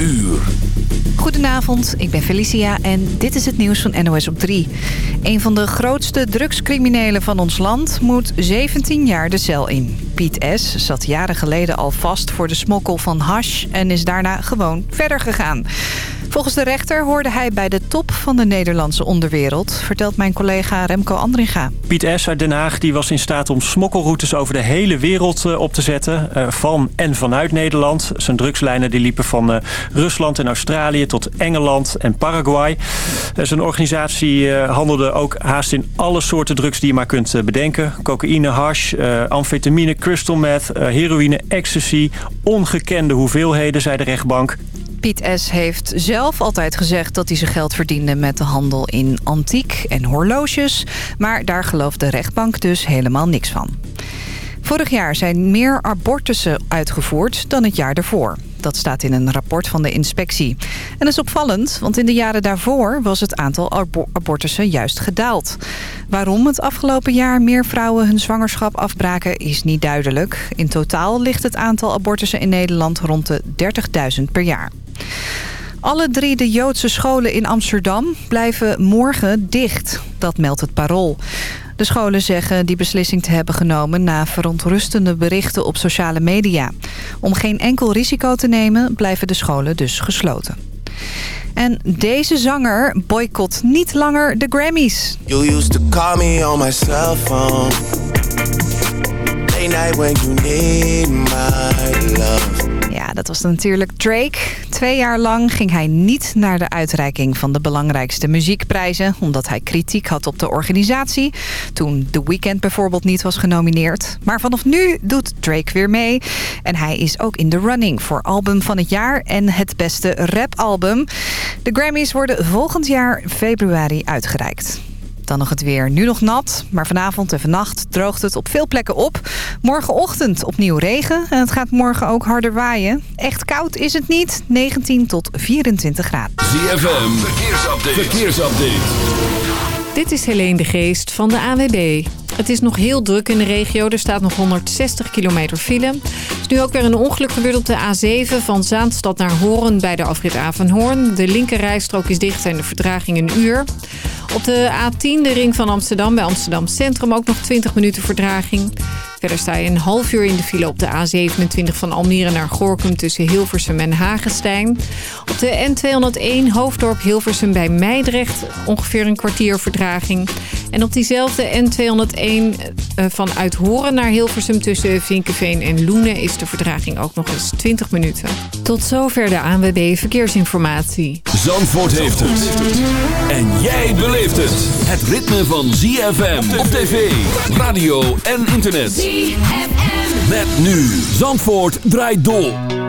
uur. Goedenavond, ik ben Felicia en dit is het nieuws van NOS op 3. Een van de grootste drugscriminelen van ons land moet 17 jaar de cel in. Piet S. zat jaren geleden al vast voor de smokkel van hash en is daarna gewoon verder gegaan. Volgens de rechter hoorde hij bij de top van de Nederlandse onderwereld... vertelt mijn collega Remco Andringa. Piet S. uit Den Haag die was in staat om smokkelroutes over de hele wereld eh, op te zetten. Eh, van en vanuit Nederland. Zijn drugslijnen die liepen van eh, Rusland en Australië tot Engeland en Paraguay. Zijn organisatie handelde ook haast in alle soorten drugs die je maar kunt bedenken. Cocaïne, hash, amfetamine, crystal meth, heroïne, ecstasy. Ongekende hoeveelheden, zei de rechtbank. Piet S. heeft zelf altijd gezegd dat hij zijn geld verdiende met de handel in antiek en horloges. Maar daar gelooft de rechtbank dus helemaal niks van. Vorig jaar zijn meer abortussen uitgevoerd dan het jaar daarvoor. Dat staat in een rapport van de inspectie. En dat is opvallend, want in de jaren daarvoor was het aantal abortussen juist gedaald. Waarom het afgelopen jaar meer vrouwen hun zwangerschap afbraken is niet duidelijk. In totaal ligt het aantal abortussen in Nederland rond de 30.000 per jaar. Alle drie de Joodse scholen in Amsterdam blijven morgen dicht. Dat meldt het Parool. De scholen zeggen die beslissing te hebben genomen... na verontrustende berichten op sociale media. Om geen enkel risico te nemen blijven de scholen dus gesloten. En deze zanger boycott niet langer de Grammys. You used to call me on my cell phone. night when you need my love. Ja, dat was natuurlijk Drake. Twee jaar lang ging hij niet naar de uitreiking van de belangrijkste muziekprijzen... omdat hij kritiek had op de organisatie. Toen The Weeknd bijvoorbeeld niet was genomineerd. Maar vanaf nu doet Drake weer mee. En hij is ook in de running voor album van het jaar en het beste rapalbum. De Grammys worden volgend jaar februari uitgereikt. Dan nog het weer. Nu nog nat, maar vanavond en vannacht droogt het op veel plekken op. Morgenochtend opnieuw regen en het gaat morgen ook harder waaien. Echt koud is het niet, 19 tot 24 graden. ZFM, verkeersupdate. verkeersupdate. Dit is Helene de Geest van de AWB. Het is nog heel druk in de regio. Er staat nog 160 kilometer file. Er is nu ook weer een ongeluk gebeurd op de A7 van Zaanstad naar Hoorn bij de afrit Avanhoorn. De linkerrijstrook is dicht en de vertraging een uur. Op de A10, de ring van Amsterdam, bij Amsterdam Centrum ook nog 20 minuten verdraging. Verder sta je een half uur in de file op de A27 van Almere naar Gorkum tussen Hilversum en Hagenstein. Op de N201 Hoofddorp Hilversum bij Meidrecht ongeveer een kwartier verdraging. En op diezelfde N201 uh, van Uithoren naar Hilversum tussen Vinkenveen en Loenen is de verdraging ook nog eens 20 minuten. Tot zover de ANWB Verkeersinformatie. Zandvoort heeft het. En jij beleeft het. Het ritme van ZFM op tv, radio en internet. Met nu. Zandvoort draait door.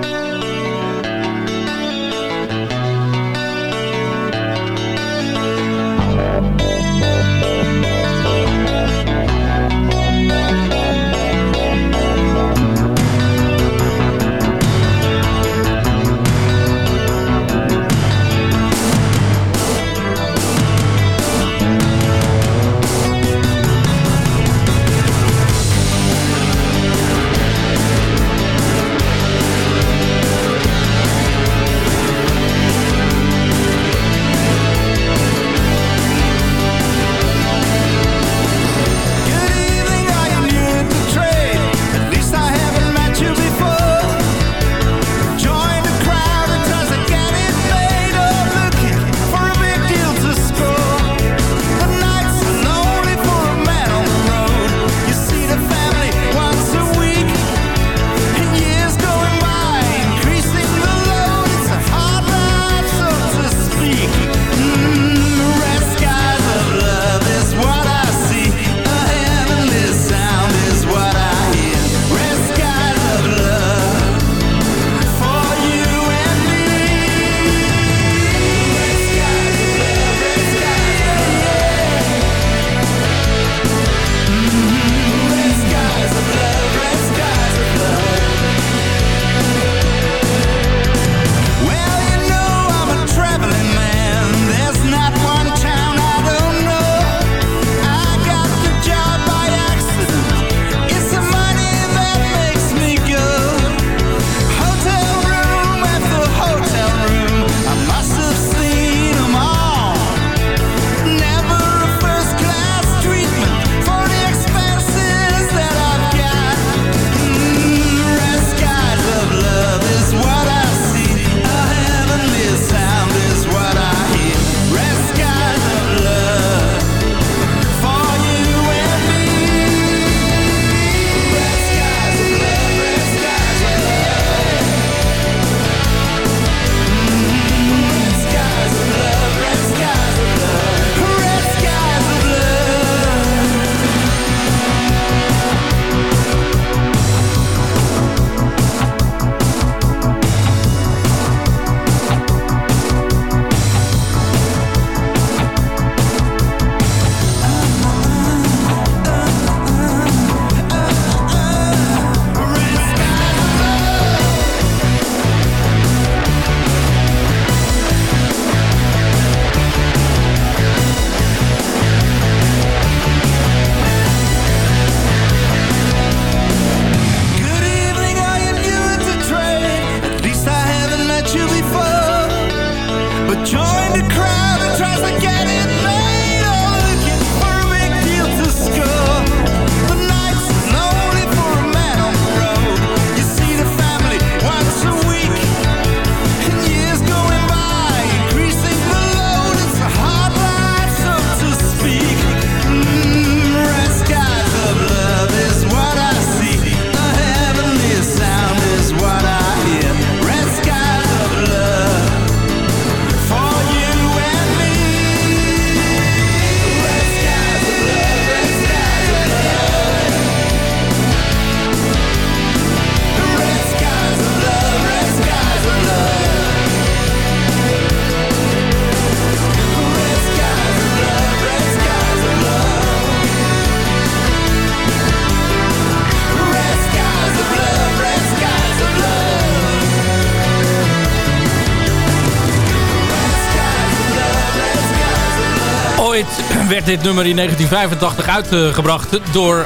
Dit nummer in 1985 uitgebracht door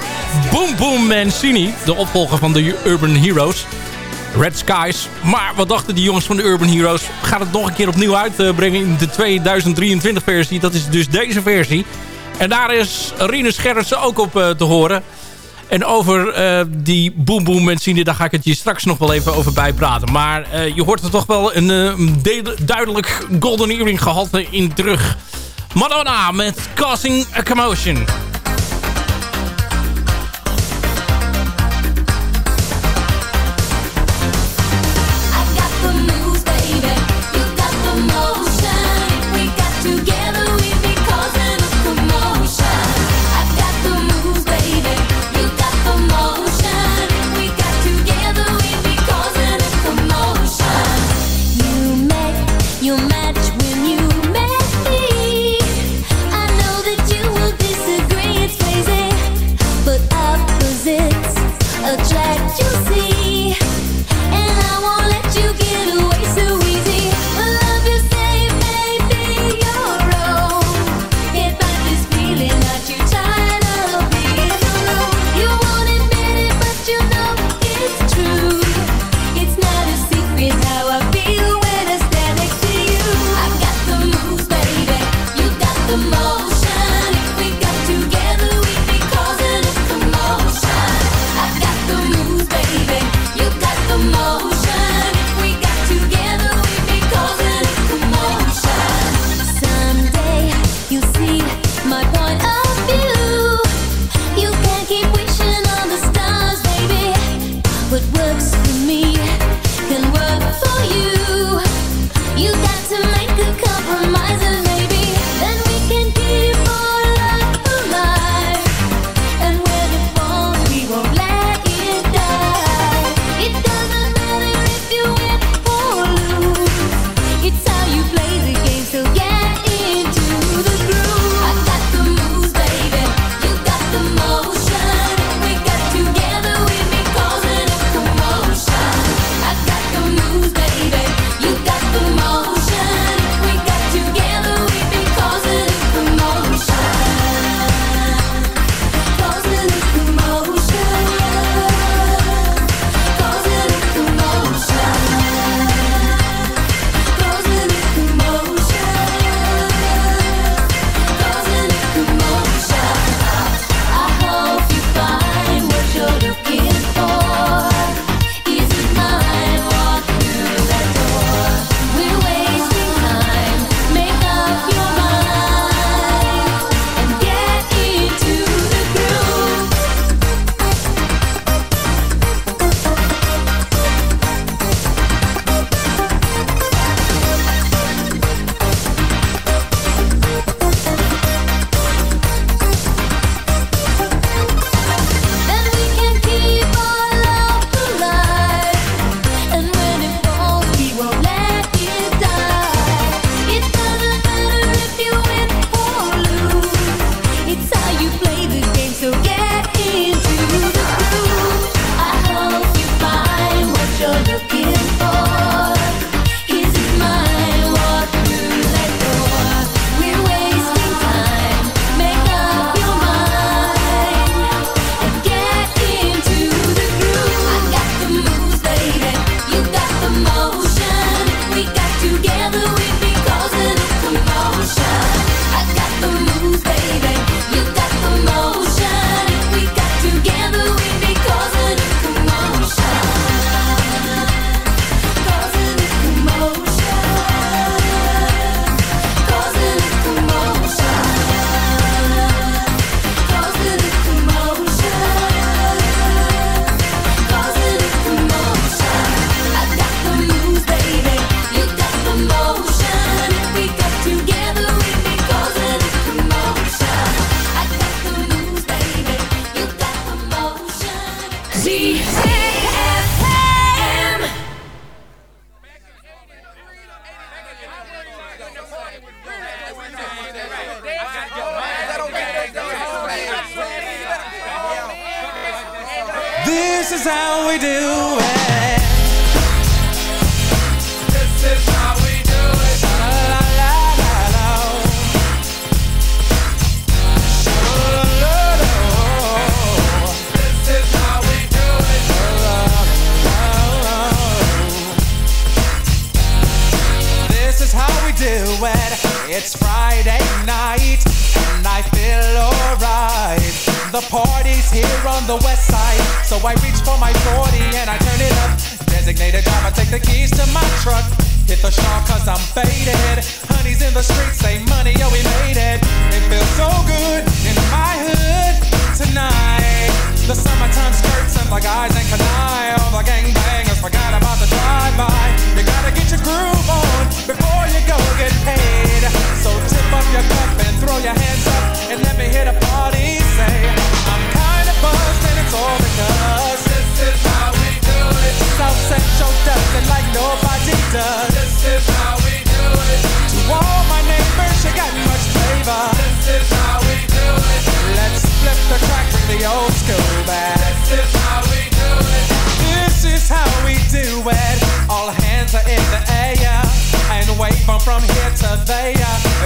Boom Boom Mancini. De opvolger van de Urban Heroes. Red Skies. Maar wat dachten die jongens van de Urban Heroes? Gaat het nog een keer opnieuw uitbrengen in de 2023 versie. Dat is dus deze versie. En daar is Rinus Gerritsen ook op te horen. En over uh, die Boom Boom Mancini, daar ga ik het je straks nog wel even over bijpraten. Maar uh, je hoort er toch wel een duidelijk Golden Earring gehalte in terug. Madonna met Causing a Commotion.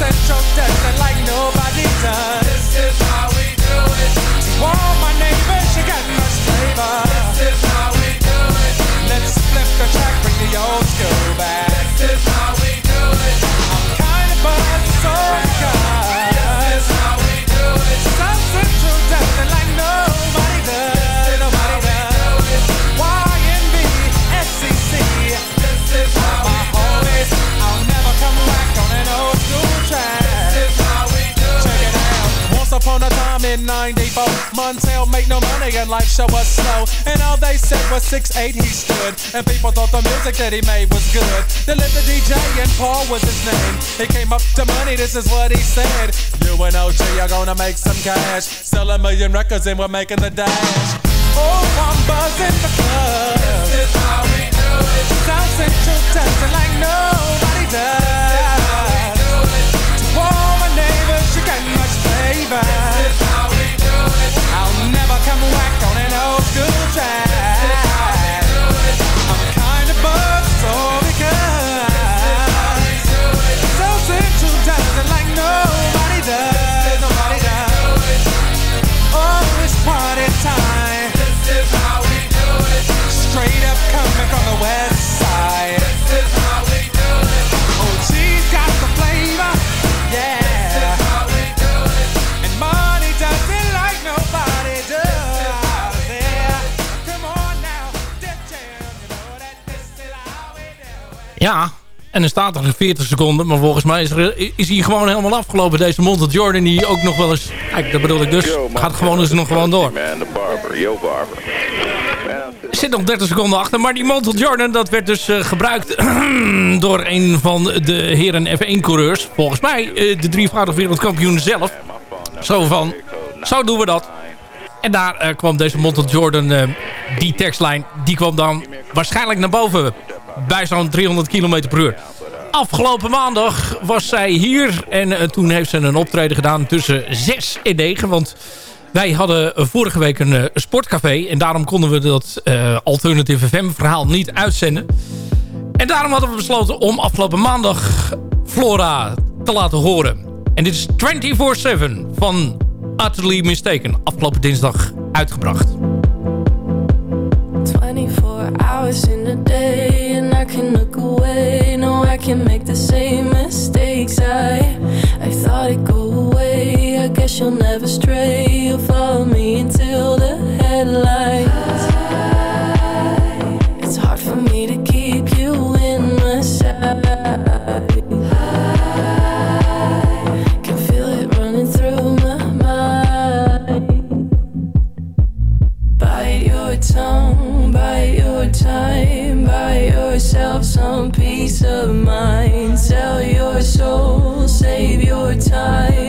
Central does like nobody does. This is how we do it. All my neighbors, you got much flavor. This is how we do it. Let's flip the track, bring the old school in 94, Montel made no money and life show was slow. And all they said was 6'8 he stood. And people thought the music that he made was good. They lived the DJ and Paul was his name. He came up to money, this is what he said. You and OG are gonna make some cash. Sell a million records and we're making the dash. Oh, I'm buzzing because this is how we do it. South Central it like nobody Ja, en dan staat er 40 seconden. Maar volgens mij is, er, is hij gewoon helemaal afgelopen. Deze Montel Jordan die ook nog wel eens... Kijk, dat bedoel ik dus. Gaat gewoon dus nog gewoon door. Er zit nog 30 seconden achter. Maar die Montel Jordan, dat werd dus eh, gebruikt door een van de heren F1-coureurs. Volgens mij eh, de drievoudig wereldkampioen zelf. Zo van, zo doen we dat. En daar eh, kwam deze Montel Jordan, die tekstlijn, die kwam dan waarschijnlijk naar boven. Bij zo'n 300 km per uur. Afgelopen maandag was zij hier. En eh, toen heeft ze een optreden gedaan tussen 6 en 9. Want wij hadden vorige week een eh, sportcafé. En daarom konden we dat eh, Alternative FM verhaal niet uitzenden. En daarom hadden we besloten om afgelopen maandag Flora te laten horen. En dit is 24-7 van Utterly Mistaken. Afgelopen dinsdag uitgebracht. 24 hours in day look away. No I can make the same mistakes. I I thought it'd go away. I guess you'll never stray. You'll follow me until night.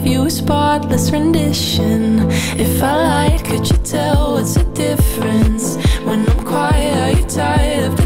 give you a spotless rendition. If I lied, could you tell what's the difference? When I'm quiet, are you tired of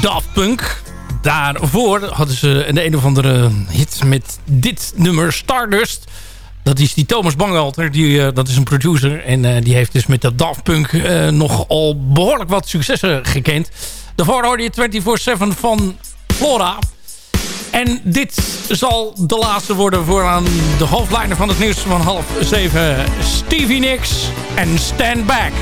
Daft Punk. Daarvoor hadden ze een een of andere hit met dit nummer Stardust. Dat is die Thomas Bangalter, die, dat is een producer. En die heeft dus met dat Daft Punk nogal behoorlijk wat successen gekend. Daarvoor hoorde je 24-7 van Flora. En dit zal de laatste worden voor aan de hoofdlijnen van het nieuws van half zeven. Stevie Nicks en Stand Back.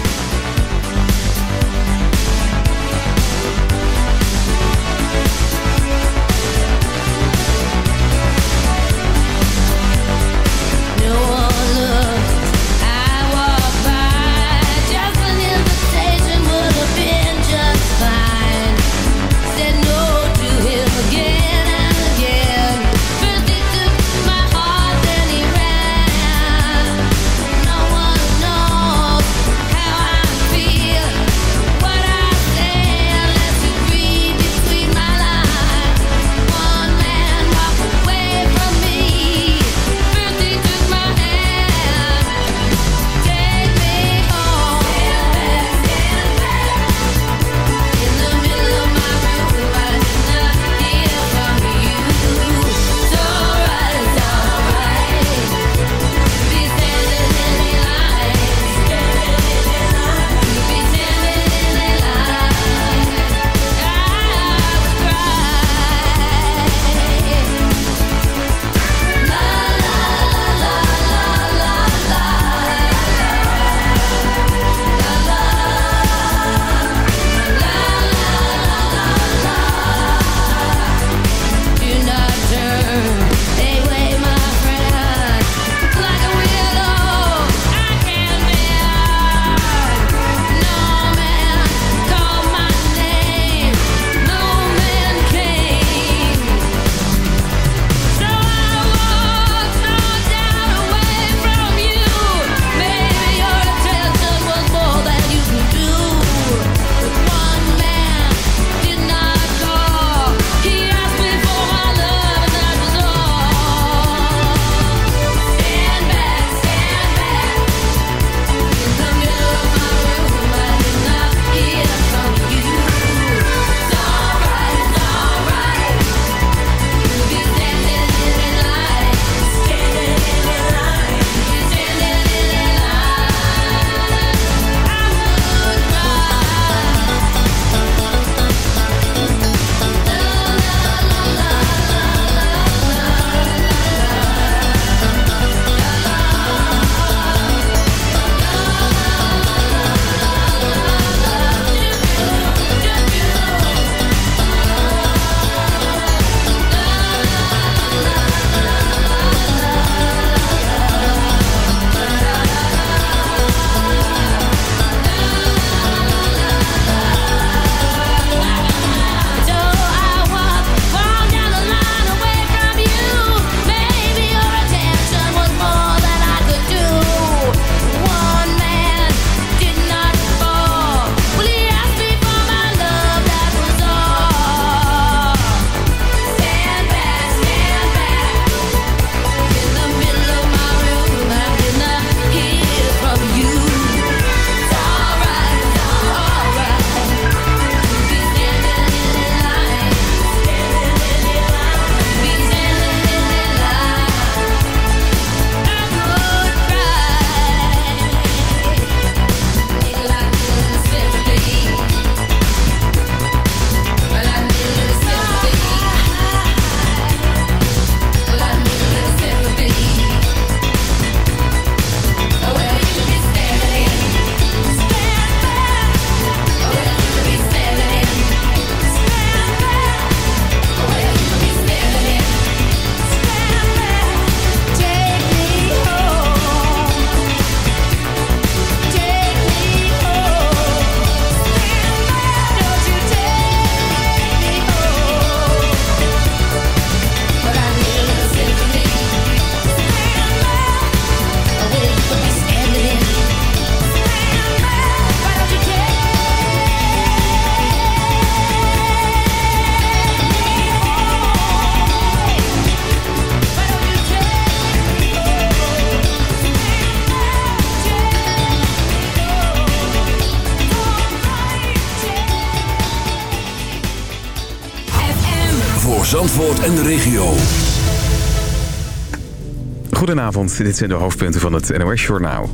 Goedenavond, dit zijn de hoofdpunten van het NOS-journaal.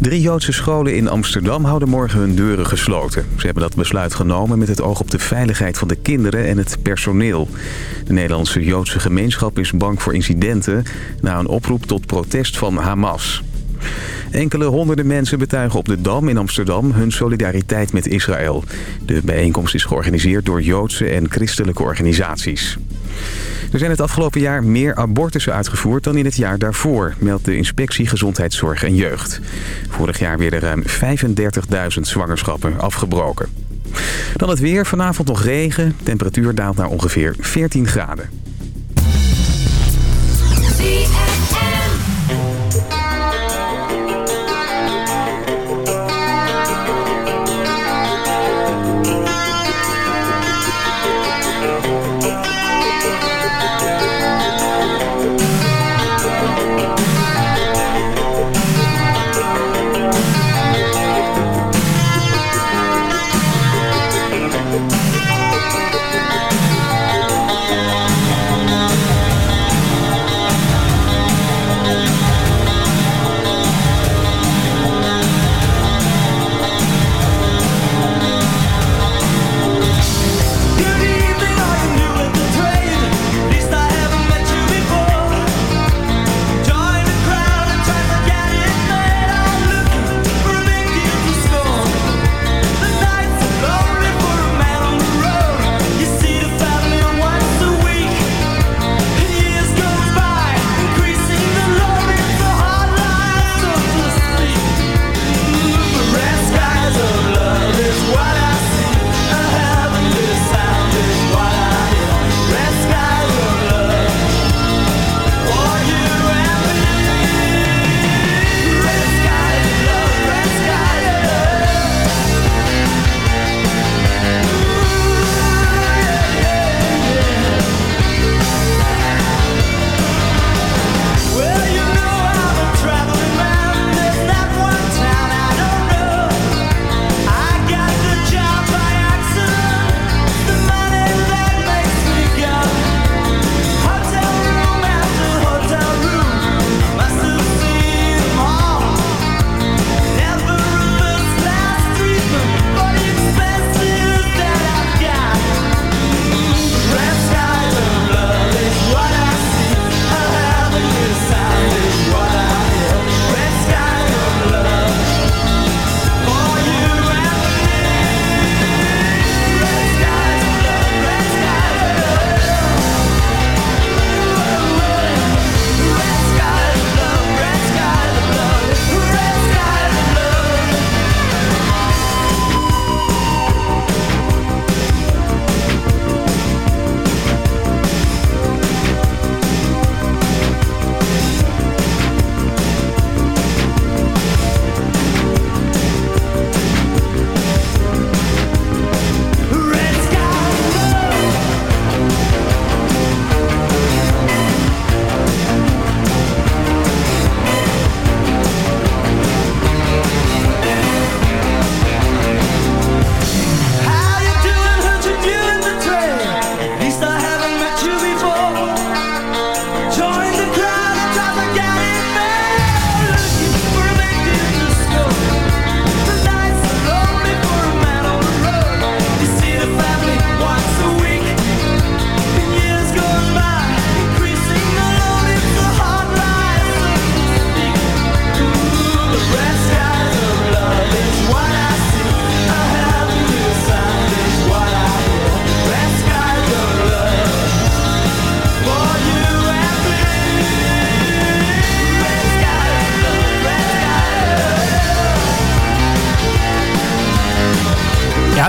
Drie Joodse scholen in Amsterdam houden morgen hun deuren gesloten. Ze hebben dat besluit genomen met het oog op de veiligheid van de kinderen en het personeel. De Nederlandse Joodse gemeenschap is bang voor incidenten... na een oproep tot protest van Hamas. Enkele honderden mensen betuigen op de Dam in Amsterdam hun solidariteit met Israël. De bijeenkomst is georganiseerd door Joodse en christelijke organisaties. Er zijn het afgelopen jaar meer abortussen uitgevoerd dan in het jaar daarvoor, meldt de Inspectie Gezondheidszorg en Jeugd. Vorig jaar werden ruim 35.000 zwangerschappen afgebroken. Dan het weer, vanavond nog regen, temperatuur daalt naar ongeveer 14 graden.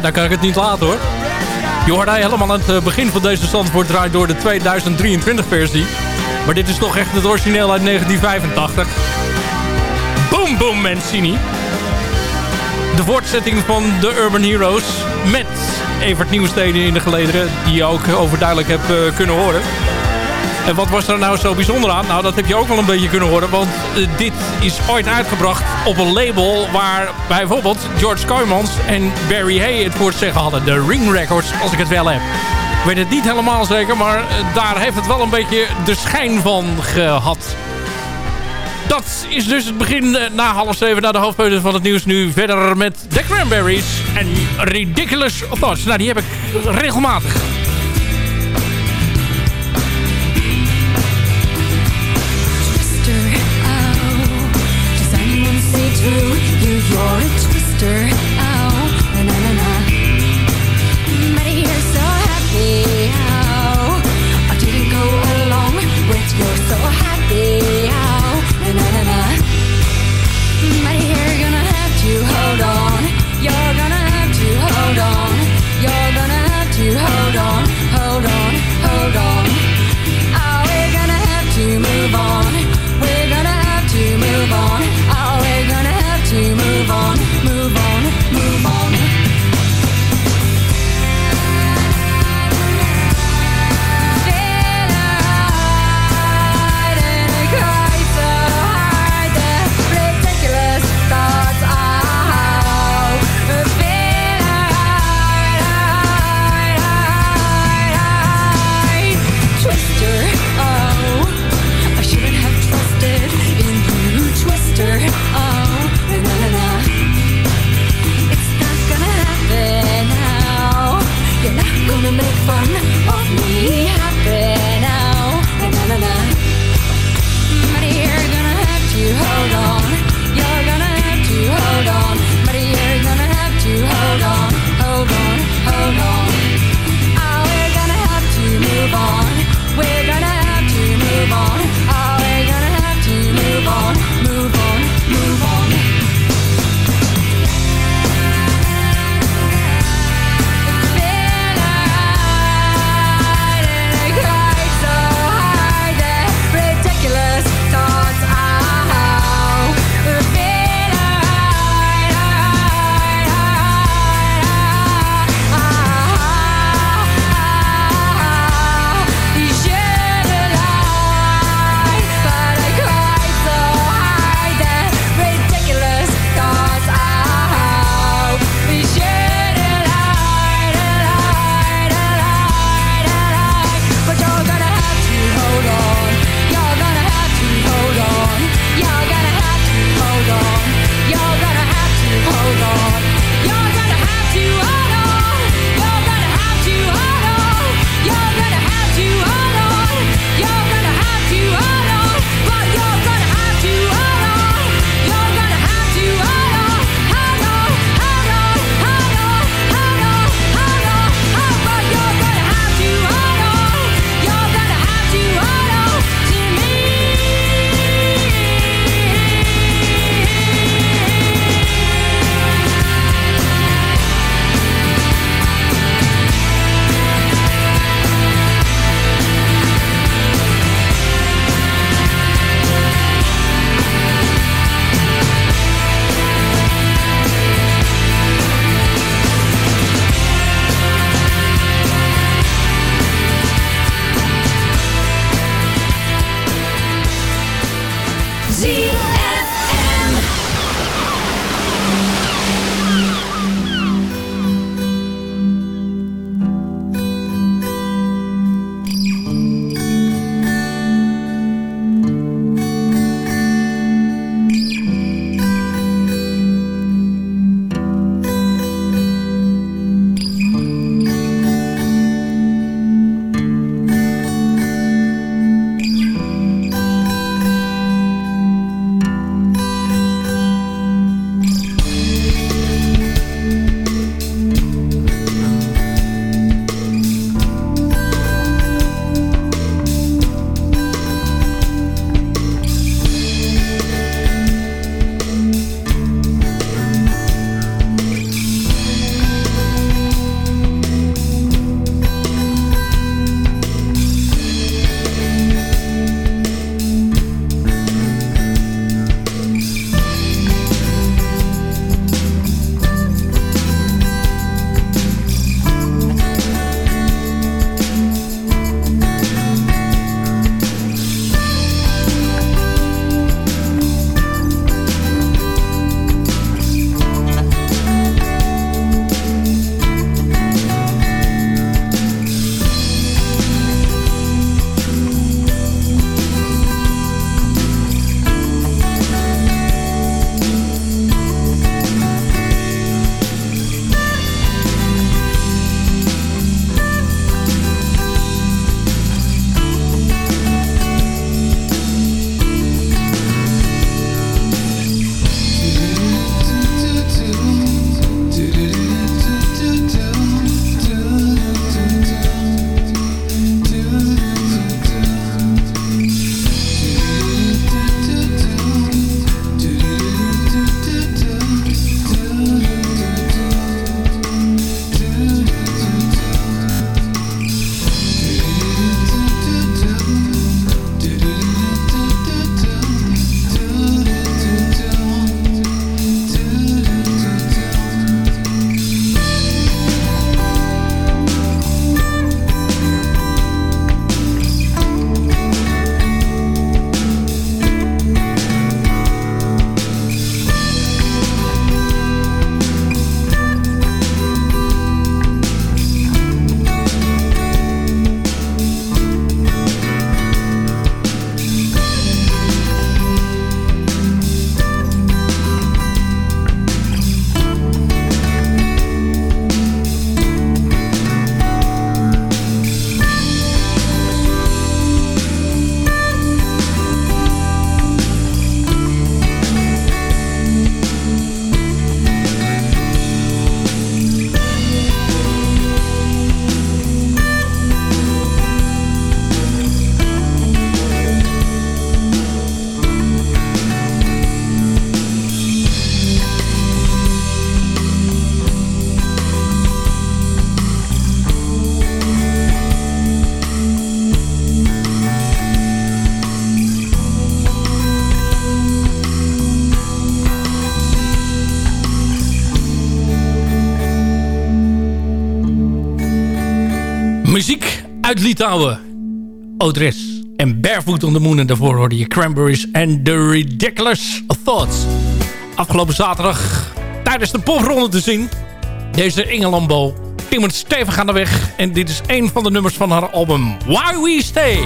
Daar kan ik het niet laten hoor. Je hoort hij helemaal aan het eh, begin van deze Zandvoort draait door de 2023 versie. Maar dit is toch echt het origineel uit 1985. Boom Boom Mancini. De voortzetting van The Urban Heroes met Evert Nieuwsteden in de gelederen. Die je ook overduidelijk hebt uh, kunnen horen. En wat was er nou zo bijzonder aan? Nou, dat heb je ook wel een beetje kunnen horen. Want uh, dit is ooit uitgebracht op een label... waar bijvoorbeeld George Koymans en Barry Hay het voor zeggen hadden. De Ring Records, als ik het wel heb. Ik weet het niet helemaal zeker, maar daar heeft het wel een beetje de schijn van gehad. Dat is dus het begin na half zeven naar de hoofdpunten van het nieuws. Nu verder met The Cranberries en Ridiculous Thoughts. Nou, die heb ik regelmatig. sister. Uit Litouwen. Odres en Barefoot on the Moon. En daarvoor hoorde je Cranberries en The Ridiculous Thoughts. Afgelopen zaterdag tijdens de popronde te zien. Deze Inge Lambo timmert stevig aan de weg. En dit is een van de nummers van haar album Why We Stay.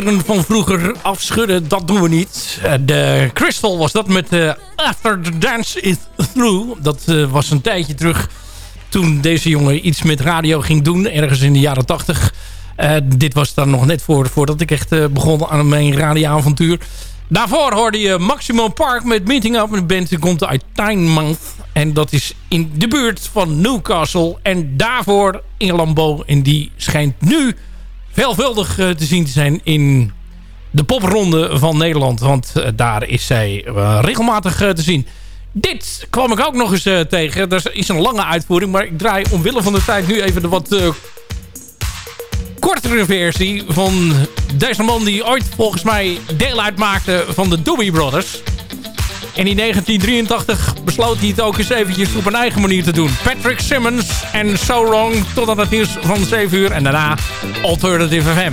Van vroeger afschudden. Dat doen we niet. Eh, de Crystal was dat met eh, After the Dance is Through. Dat eh, was een tijdje terug toen deze jongen iets met radio ging doen. Ergens in de jaren tachtig. Eh, dit was dan nog net voor, voordat ik echt begon aan mijn radioavontuur. Daarvoor hoorde je Maximum Park met Meeting Up. Een band die komt uit Tynemouth. En dat is in de buurt van Newcastle. En daarvoor in Lambeau. En die schijnt nu veelvuldig eh, te zien te zijn in de popronde van Nederland. Want eh, daar is zij eh, regelmatig te zien. Dit kwam ik ook nog eens tegen. Dat is een lange uitvoering. Maar ik draai omwille van de tijd nu even de wat kortere versie van deze man die ooit volgens mij deel uitmaakte van de Doobie Brothers. En in 1983 besloot hij het ook eens eventjes op een eigen manier te doen. Patrick Simmons en So Wrong tot aan het nieuws van 7 uur. En daarna Alternative FM.